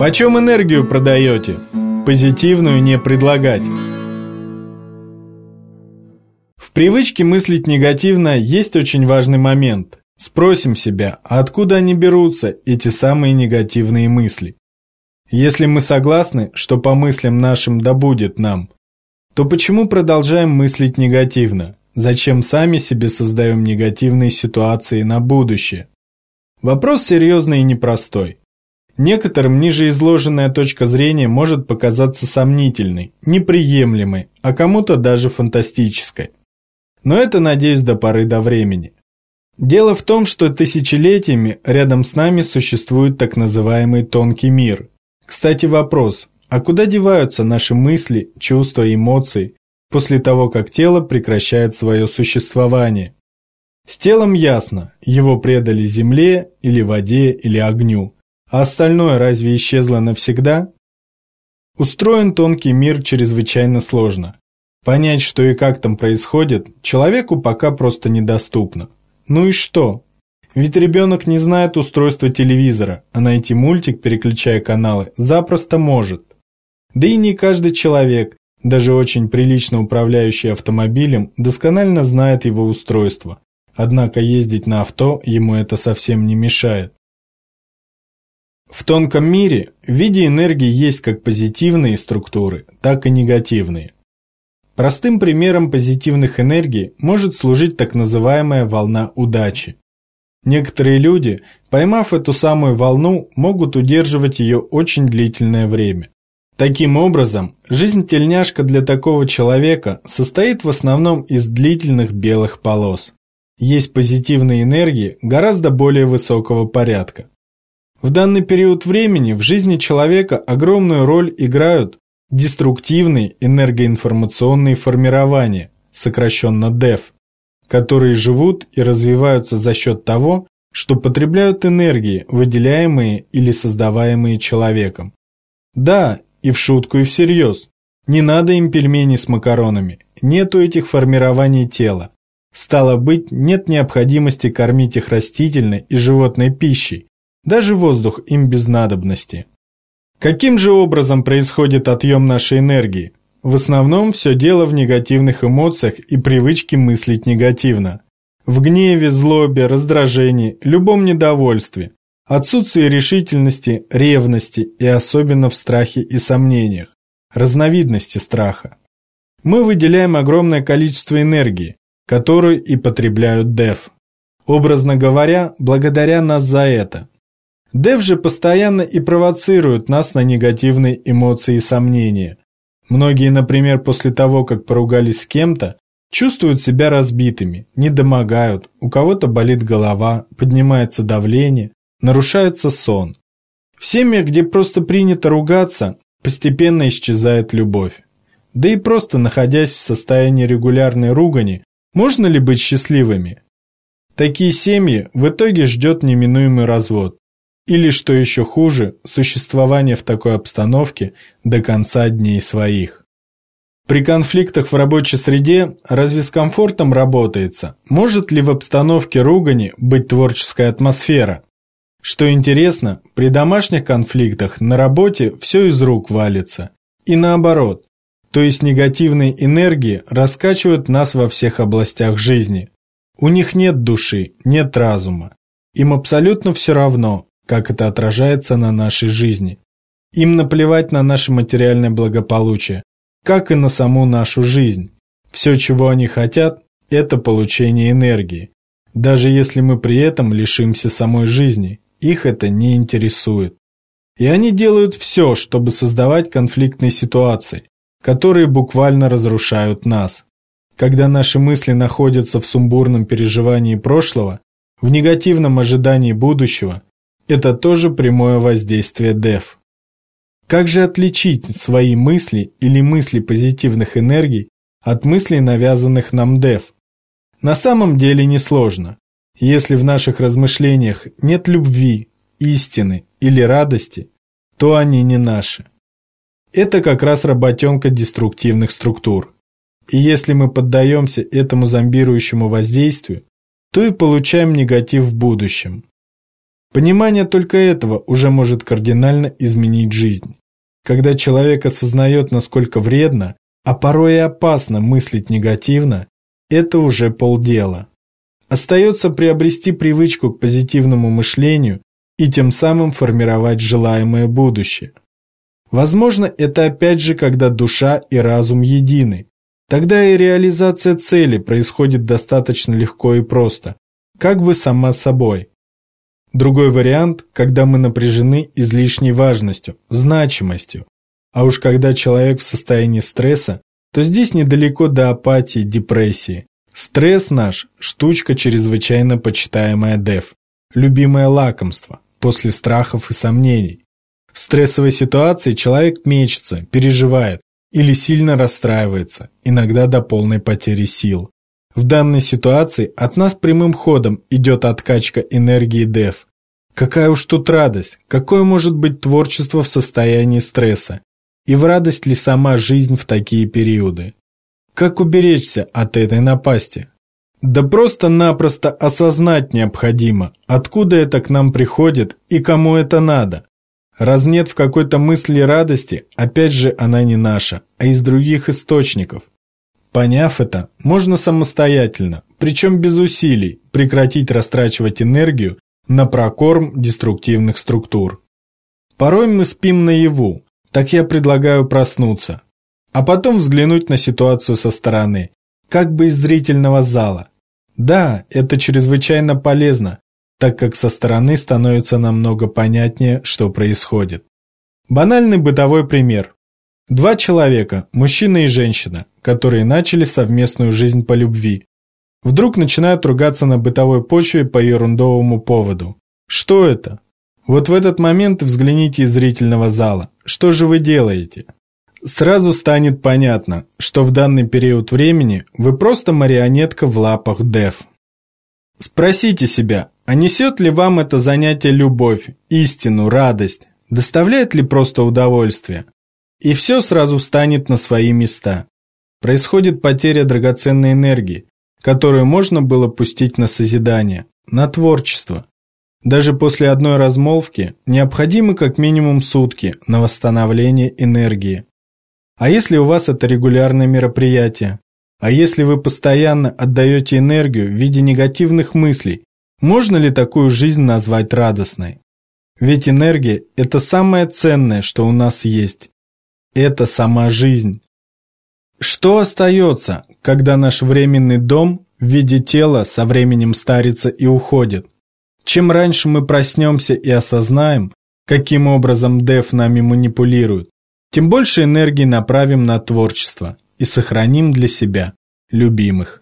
Почем энергию продаете? Позитивную не предлагать. В привычке мыслить негативно есть очень важный момент. Спросим себя, а откуда они берутся, эти самые негативные мысли? Если мы согласны, что по мыслям нашим да будет нам, то почему продолжаем мыслить негативно? Зачем сами себе создаем негативные ситуации на будущее? Вопрос серьезный и непростой. Некоторым ниже изложенная точка зрения может показаться сомнительной, неприемлемой, а кому-то даже фантастической. Но это, надеюсь, до поры до времени. Дело в том, что тысячелетиями рядом с нами существует так называемый тонкий мир. Кстати, вопрос, а куда деваются наши мысли, чувства эмоции после того, как тело прекращает свое существование? С телом ясно, его предали земле или воде или огню. А остальное разве исчезло навсегда? Устроен тонкий мир чрезвычайно сложно. Понять, что и как там происходит, человеку пока просто недоступно. Ну и что? Ведь ребенок не знает устройства телевизора, а найти мультик, переключая каналы, запросто может. Да и не каждый человек, даже очень прилично управляющий автомобилем, досконально знает его устройство. Однако ездить на авто ему это совсем не мешает. В тонком мире в виде энергии есть как позитивные структуры, так и негативные. Простым примером позитивных энергий может служить так называемая волна удачи. Некоторые люди, поймав эту самую волну, могут удерживать ее очень длительное время. Таким образом, жизнь тельняшка для такого человека состоит в основном из длительных белых полос. Есть позитивные энергии гораздо более высокого порядка. В данный период времени в жизни человека огромную роль играют деструктивные энергоинформационные формирования, сокращенно ДЭФ, которые живут и развиваются за счет того, что потребляют энергии, выделяемые или создаваемые человеком. Да, и в шутку, и всерьез. Не надо им пельмени с макаронами, нету этих формирований тела. Стало быть, нет необходимости кормить их растительной и животной пищей, даже воздух им без надобности. Каким же образом происходит отъем нашей энергии? В основном все дело в негативных эмоциях и привычке мыслить негативно. В гневе, злобе, раздражении, любом недовольстве, отсутствии решительности, ревности и особенно в страхе и сомнениях, разновидности страха. Мы выделяем огромное количество энергии, которую и потребляют ДЭФ. Образно говоря, благодаря нас за это. Дев же постоянно и провоцирует нас на негативные эмоции и сомнения. Многие, например, после того, как поругались с кем-то, чувствуют себя разбитыми, недомогают, у кого-то болит голова, поднимается давление, нарушается сон. В семьях, где просто принято ругаться, постепенно исчезает любовь. Да и просто находясь в состоянии регулярной ругани, можно ли быть счастливыми? Такие семьи в итоге ждет неминуемый развод. Или, что еще хуже, существование в такой обстановке до конца дней своих. При конфликтах в рабочей среде разве с комфортом работается? Может ли в обстановке ругани быть творческая атмосфера? Что интересно, при домашних конфликтах на работе все из рук валится. И наоборот. То есть негативные энергии раскачивают нас во всех областях жизни. У них нет души, нет разума. Им абсолютно все равно, как это отражается на нашей жизни. Им наплевать на наше материальное благополучие, как и на саму нашу жизнь. Все, чего они хотят, это получение энергии. Даже если мы при этом лишимся самой жизни, их это не интересует. И они делают все, чтобы создавать конфликтные ситуации, которые буквально разрушают нас. Когда наши мысли находятся в сумбурном переживании прошлого, в негативном ожидании будущего, это тоже прямое воздействие ДЭФ. Как же отличить свои мысли или мысли позитивных энергий от мыслей, навязанных нам ДЭФ? На самом деле несложно. Если в наших размышлениях нет любви, истины или радости, то они не наши. Это как раз работенка деструктивных структур. И если мы поддаемся этому зомбирующему воздействию, то и получаем негатив в будущем. Понимание только этого уже может кардинально изменить жизнь. Когда человек осознает, насколько вредно, а порой и опасно мыслить негативно, это уже полдела. Остается приобрести привычку к позитивному мышлению и тем самым формировать желаемое будущее. Возможно, это опять же, когда душа и разум едины. Тогда и реализация цели происходит достаточно легко и просто, как бы сама собой. Другой вариант, когда мы напряжены излишней важностью, значимостью. А уж когда человек в состоянии стресса, то здесь недалеко до апатии, депрессии. Стресс наш – штучка чрезвычайно почитаемая ДЭФ, любимое лакомство, после страхов и сомнений. В стрессовой ситуации человек мечется, переживает или сильно расстраивается, иногда до полной потери сил. В данной ситуации от нас прямым ходом идет откачка энергии ДЭФ. Какая уж тут радость, какое может быть творчество в состоянии стресса, и в радость ли сама жизнь в такие периоды? Как уберечься от этой напасти? Да просто-напросто осознать необходимо, откуда это к нам приходит и кому это надо. Раз нет в какой-то мысли радости, опять же она не наша, а из других источников. Поняв это, можно самостоятельно, причем без усилий, прекратить растрачивать энергию на прокорм деструктивных структур. Порой мы спим наяву, так я предлагаю проснуться, а потом взглянуть на ситуацию со стороны, как бы из зрительного зала. Да, это чрезвычайно полезно, так как со стороны становится намного понятнее, что происходит. Банальный бытовой пример. Два человека, мужчина и женщина, которые начали совместную жизнь по любви, вдруг начинают ругаться на бытовой почве по ерундовому поводу. Что это? Вот в этот момент взгляните из зрительного зала. Что же вы делаете? Сразу станет понятно, что в данный период времени вы просто марионетка в лапах Дев. Спросите себя, а несет ли вам это занятие любовь, истину, радость? Доставляет ли просто удовольствие? И все сразу станет на свои места. Происходит потеря драгоценной энергии, которую можно было пустить на созидание, на творчество. Даже после одной размолвки необходимы как минимум сутки на восстановление энергии. А если у вас это регулярное мероприятие? А если вы постоянно отдаете энергию в виде негативных мыслей, можно ли такую жизнь назвать радостной? Ведь энергия – это самое ценное, что у нас есть. Это сама жизнь. Что остается, когда наш временный дом в виде тела со временем старится и уходит? Чем раньше мы проснемся и осознаем, каким образом Дев нами манипулирует, тем больше энергии направим на творчество и сохраним для себя любимых.